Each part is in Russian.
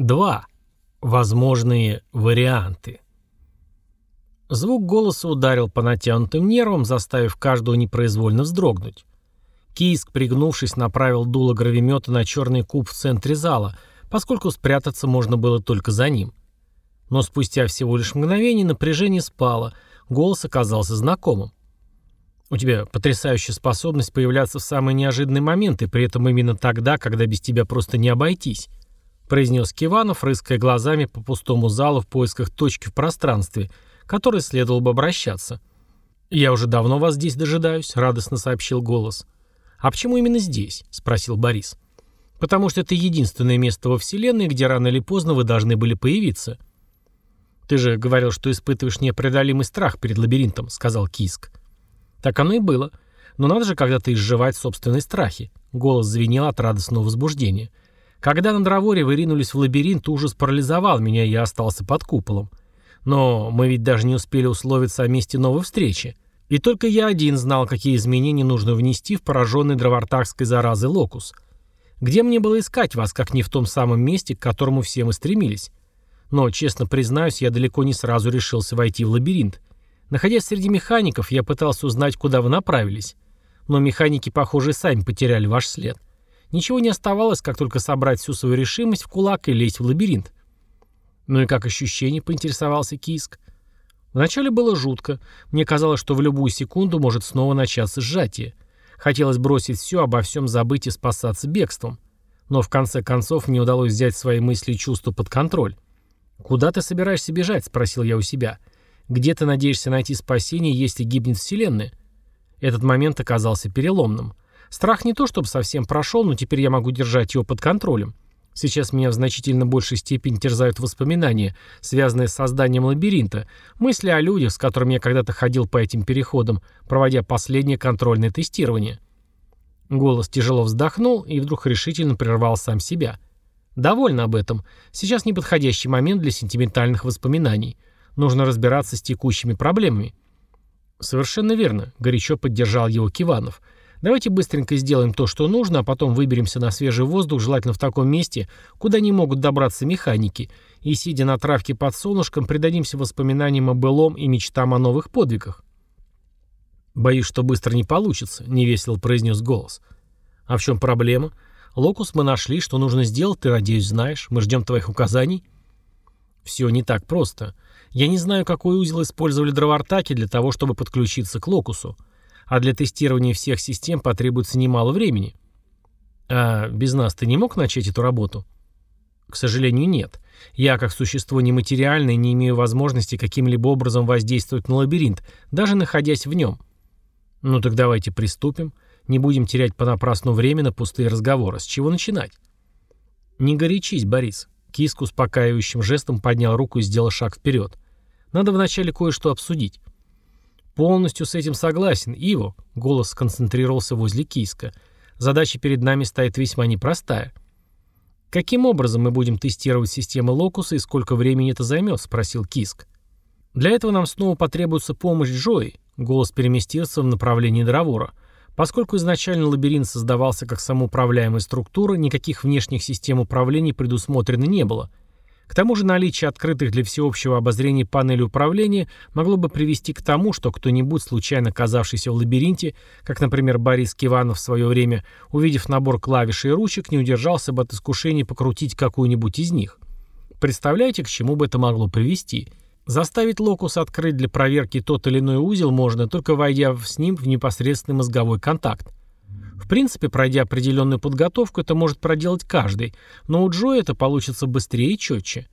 2. Возможные варианты. Звук голоса ударил по натянутым нервам, заставив каждого непроизвольно вздрогнуть. Кийск, пригнувшись, направил дуло гравимета на черный куб в центре зала, поскольку спрятаться можно было только за ним. Но спустя всего лишь мгновение напряжение спало, голос оказался знакомым. «У тебя потрясающая способность появляться в самые неожиданные моменты, при этом именно тогда, когда без тебя просто не обойтись», произнес Киванов, рыская глазами по пустому залу в поисках точки в пространстве, к которой следовало бы обращаться. «Я уже давно вас здесь дожидаюсь», — радостно сообщил голос. «А почему именно здесь?» — спросил Борис. «Потому что это единственное место во Вселенной, где рано или поздно вы должны были появиться». «Ты же говорил, что испытываешь непреодолимый страх перед лабиринтом», — сказал Киск. Так оно и было. Но надо же когда-то изживать собственные страхи. Голос звенел от радостного возбуждения. Когда на Дроворе вы ринулись в лабиринт, ужас парализовал меня, и я остался под куполом. Но мы ведь даже не успели условиться о месте новой встречи. И только я один знал, какие изменения нужно внести в пораженный дровартакской заразы локус. Где мне было искать вас, как не в том самом месте, к которому все мы стремились? Но, честно признаюсь, я далеко не сразу решился войти в лабиринт. Находясь среди механиков, я пытался узнать, куда вы направились. Но механики, похоже, сами потеряли ваш след. Ничего не оставалось, как только собрать всю свою решимость в кулак и лезть в лабиринт. «Ну и как ощущение?» — поинтересовался Киск. Вначале было жутко. Мне казалось, что в любую секунду может снова начаться сжатие. Хотелось бросить все, обо всем забыть и спасаться бегством. Но в конце концов мне удалось взять свои мысли и чувства под контроль. «Куда ты собираешься бежать?» — спросил я у себя. Где ты надеешься найти спасение, если гибнет Вселенная? Этот момент оказался переломным. Страх не то чтобы совсем прошел, но теперь я могу держать его под контролем. Сейчас меня в значительно большей степени терзают воспоминания, связанные с созданием лабиринта, мысли о людях, с которыми я когда-то ходил по этим переходам, проводя последнее контрольное тестирование. Голос тяжело вздохнул и вдруг решительно прервал сам себя. Довольно об этом. Сейчас неподходящий момент для сентиментальных воспоминаний. Нужно разбираться с текущими проблемами. Совершенно верно, горячо поддержал его Киванов. Давайте быстренько сделаем то, что нужно, а потом выберемся на свежий воздух, желательно в таком месте, куда не могут добраться механики, и, сидя на травке под солнышком, предадимся воспоминаниям о былом и мечтам о новых подвигах. «Боюсь, что быстро не получится», — невесело произнес голос. «А в чем проблема? Локус мы нашли, что нужно сделать, ты, надеюсь, знаешь. Мы ждем твоих указаний». «Все не так просто. Я не знаю, какой узел использовали дровартаки для того, чтобы подключиться к локусу. А для тестирования всех систем потребуется немало времени. А без нас ты не мог начать эту работу? К сожалению, нет. Я, как существо нематериальное, не имею возможности каким-либо образом воздействовать на лабиринт, даже находясь в нем. Ну так давайте приступим. Не будем терять понапрасну время на пустые разговоры. С чего начинать? Не горячись, Борис. Киск успокаивающим жестом поднял руку и сделал шаг вперед. Надо вначале кое-что обсудить. Полностью с этим согласен, Иво. Голос сконцентрировался возле Киска. Задача перед нами стоит весьма непростая. «Каким образом мы будем тестировать системы Локуса и сколько времени это займет?» – спросил Киск. «Для этого нам снова потребуется помощь Джои», – голос переместился в направлении Дровора. Поскольку изначально лабиринт создавался как самоуправляемая структура, никаких внешних систем управления предусмотрено не было. К тому же наличие открытых для всеобщего обозрения панели управления могло бы привести к тому, что кто-нибудь, случайно оказавшийся в лабиринте, как, например, Борис Киванов в свое время, увидев набор клавиш и ручек, не удержался бы от искушения покрутить какую-нибудь из них. Представляете, к чему бы это могло привести? Заставить локус открыть для проверки тот или иной узел можно, только войдя с ним в непосредственный мозговой контакт. В принципе, пройдя определенную подготовку, это может проделать каждый, но у Джо это получится быстрее и четче.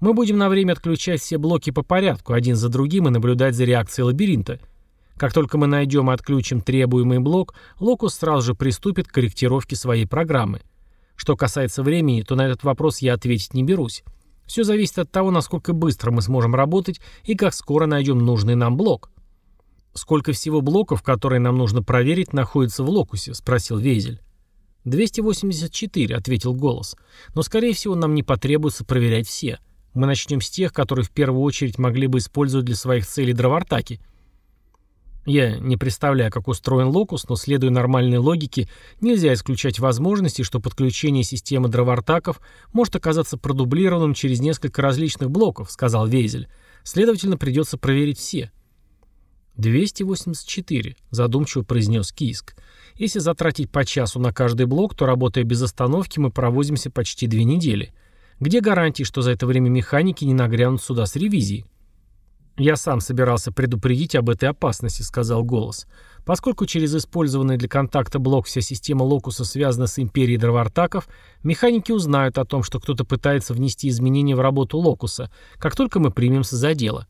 Мы будем на время отключать все блоки по порядку, один за другим, и наблюдать за реакцией лабиринта. Как только мы найдем и отключим требуемый блок, локус сразу же приступит к корректировке своей программы. Что касается времени, то на этот вопрос я ответить не берусь. Все зависит от того, насколько быстро мы сможем работать и как скоро найдем нужный нам блок. «Сколько всего блоков, которые нам нужно проверить, находится в локусе?» – спросил Везель. «284», — ответил голос. «Но, скорее всего, нам не потребуется проверять все. Мы начнем с тех, которые в первую очередь могли бы использовать для своих целей дровартаки». Я не представляю, как устроен локус, но, следуя нормальной логике, нельзя исключать возможности, что подключение системы дровартаков может оказаться продублированным через несколько различных блоков, сказал Вейзель. Следовательно, придется проверить все. 284, задумчиво произнес Киск. Если затратить по часу на каждый блок, то, работая без остановки, мы провозимся почти две недели. Где гарантии, что за это время механики не нагрянут сюда с ревизией? «Я сам собирался предупредить об этой опасности», — сказал голос. «Поскольку через использованный для контакта блок вся система локуса связана с империей дровартаков, механики узнают о том, что кто-то пытается внести изменения в работу локуса, как только мы примемся за дело».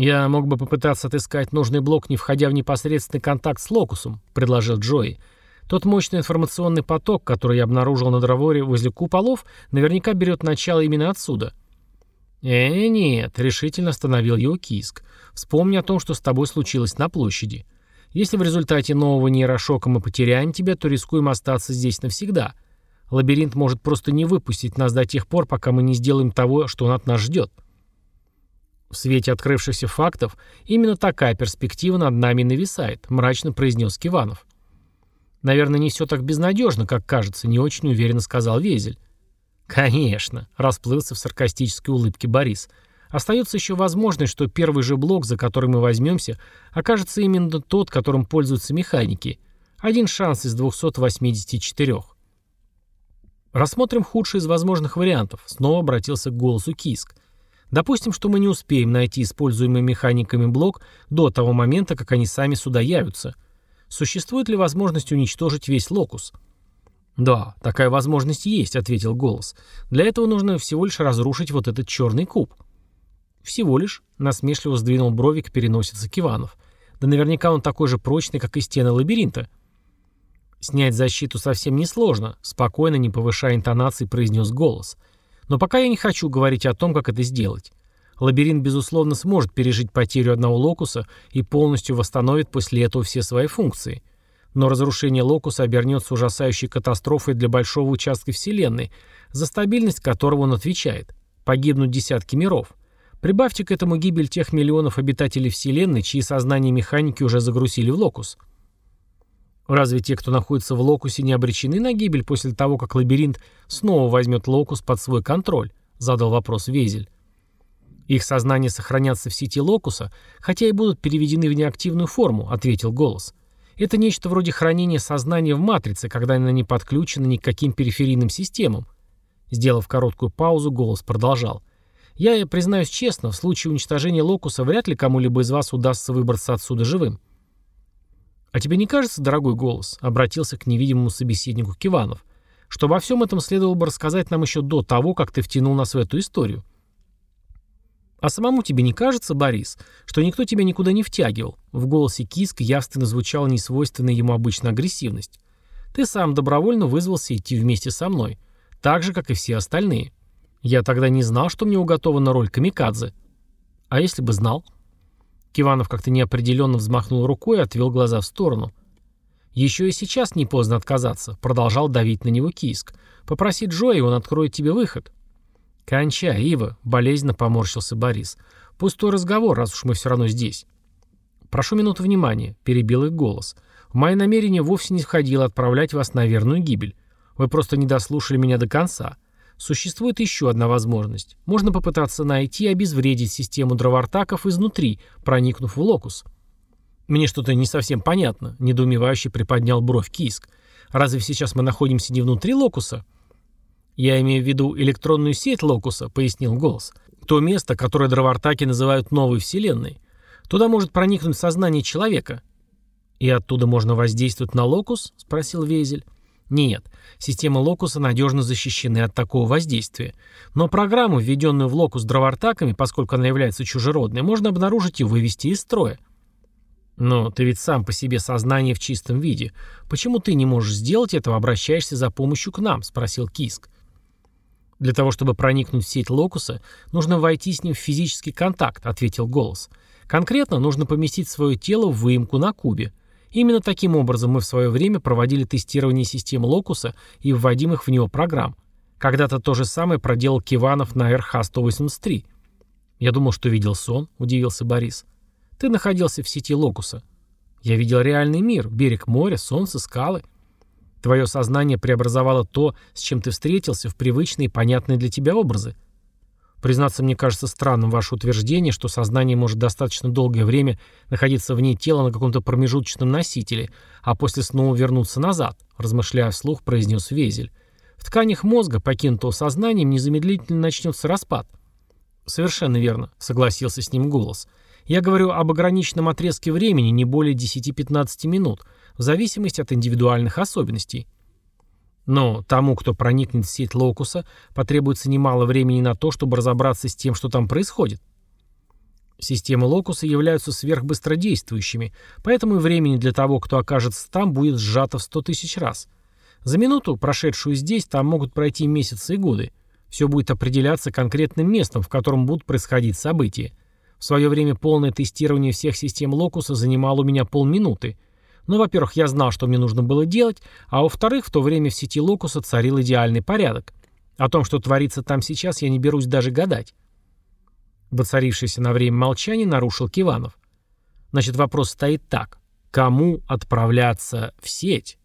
«Я мог бы попытаться отыскать нужный блок, не входя в непосредственный контакт с локусом», — предложил Джои. «Тот мощный информационный поток, который я обнаружил на дроворе возле куполов, наверняка берет начало именно отсюда». «Э, нет», — решительно остановил его Киск. «Вспомни о том, что с тобой случилось на площади. Если в результате нового нейрошока мы потеряем тебя, то рискуем остаться здесь навсегда. Лабиринт может просто не выпустить нас до тех пор, пока мы не сделаем того, что он от нас ждет». «В свете открывшихся фактов именно такая перспектива над нами нависает», — мрачно произнес Киванов. «Наверное, не все так безнадежно, как кажется», — не очень уверенно сказал Везель. «Конечно», — расплылся в саркастической улыбке Борис. «Остается еще возможность, что первый же блок, за который мы возьмемся, окажется именно тот, которым пользуются механики. Один шанс из 284. Рассмотрим худший из возможных вариантов. Снова обратился к голосу Киск. Допустим, что мы не успеем найти используемый механиками блок до того момента, как они сами сюда явятся. Существует ли возможность уничтожить весь локус? «Да, такая возможность есть», — ответил голос. «Для этого нужно всего лишь разрушить вот этот черный куб». «Всего лишь?» — насмешливо сдвинул брови к Киванов. «Да наверняка он такой же прочный, как и стены лабиринта». «Снять защиту совсем несложно», — спокойно, не повышая интонации, произнес голос. «Но пока я не хочу говорить о том, как это сделать. Лабиринт, безусловно, сможет пережить потерю одного локуса и полностью восстановит после этого все свои функции. Но разрушение локуса обернется ужасающей катастрофой для большого участка Вселенной, за стабильность которого он отвечает. Погибнут десятки миров. Прибавьте к этому гибель тех миллионов обитателей Вселенной, чьи сознания механики уже загрузили в локус. Разве те, кто находится в локусе, не обречены на гибель после того, как лабиринт снова возьмет локус под свой контроль? Задал вопрос Везель. Их сознания сохранятся в сети локуса, хотя и будут переведены в неактивную форму, ответил голос. Это нечто вроде хранения сознания в матрице, когда она не подключена ни к каким периферийным системам. Сделав короткую паузу, голос продолжал. Я, признаюсь честно, в случае уничтожения локуса вряд ли кому-либо из вас удастся выбраться отсюда живым. «А тебе не кажется, дорогой голос?» — обратился к невидимому собеседнику Киванов. «Что обо всем этом следовало бы рассказать нам еще до того, как ты втянул нас в эту историю. «А самому тебе не кажется, Борис, что никто тебя никуда не втягивал?» В голосе Киска явственно звучала несвойственная ему обычно агрессивность. «Ты сам добровольно вызвался идти вместе со мной, так же, как и все остальные. Я тогда не знал, что мне уготована роль камикадзе. А если бы знал?» Киванов как-то неопределенно взмахнул рукой и отвел глаза в сторону. «Еще и сейчас не поздно отказаться», — продолжал давить на него Киск. «Попроси Джо, и он откроет тебе выход». «Кончай, Ива», — болезненно поморщился Борис. «Пустой разговор, раз уж мы все равно здесь». «Прошу минуту внимания», — перебил их голос. «В мои намерения вовсе не входило отправлять вас на верную гибель. Вы просто не дослушали меня до конца. Существует еще одна возможность. Можно попытаться найти и обезвредить систему дровартаков изнутри, проникнув в локус». «Мне что-то не совсем понятно», — недоумевающе приподнял бровь Киск. «Разве сейчас мы находимся не внутри локуса?» «Я имею в виду электронную сеть Локуса», — пояснил голос. «То место, которое дровартаки называют новой вселенной. Туда может проникнуть сознание человека». «И оттуда можно воздействовать на Локус?» — спросил Везель. Нет, системы Локуса надежно защищены от такого воздействия. Но программу, введенную в Локус дровартаками, поскольку она является чужеродной, можно обнаружить и вывести из строя. Но ты ведь сам по себе сознание в чистом виде. Почему ты не можешь сделать этого, обращаешься за помощью к нам?» — спросил Киск. «Для того, чтобы проникнуть в сеть локуса, нужно войти с ним в физический контакт», — ответил голос. «Конкретно нужно поместить свое тело в выемку на кубе. Именно таким образом мы в свое время проводили тестирование систем локуса и вводимых в него программ. Когда-то то же самое проделал Киванов на РХ-183». «Я думал, что видел сон», — удивился Борис. Ты находился в сети локуса. Я видел реальный мир, берег моря, солнце, скалы. Твое сознание преобразовало то, с чем ты встретился, в привычные и понятные для тебя образы. Признаться, мне кажется странным ваше утверждение, что сознание может достаточно долгое время находиться вне тела на каком-то промежуточном носителе, а после снова вернуться назад, размышляя вслух, произнес Везель. В тканях мозга, покинутого сознанием, незамедлительно начнется распад. Совершенно верно, согласился с ним голос. Я говорю об ограниченном отрезке времени, не более 10-15 минут, в зависимости от индивидуальных особенностей. Но тому, кто проникнет в сеть локуса, потребуется немало времени на то, чтобы разобраться с тем, что там происходит. Системы локуса являются сверхбыстродействующими, поэтому и времени для того, кто окажется там, будет сжато в 100 тысяч раз. За минуту, прошедшую здесь, там могут пройти месяцы и годы. Все будет определяться конкретным местом, в котором будут происходить события. В свое время полное тестирование всех систем локуса занимало у меня полминуты – ну, во-первых, я знал, что мне нужно было делать, а во-вторых, в то время в сети Локуса царил идеальный порядок. О том, что творится там сейчас, я не берусь даже гадать. Воцарившееся на время молчание нарушил Киванов. Значит, вопрос стоит так. Кому отправляться в сеть?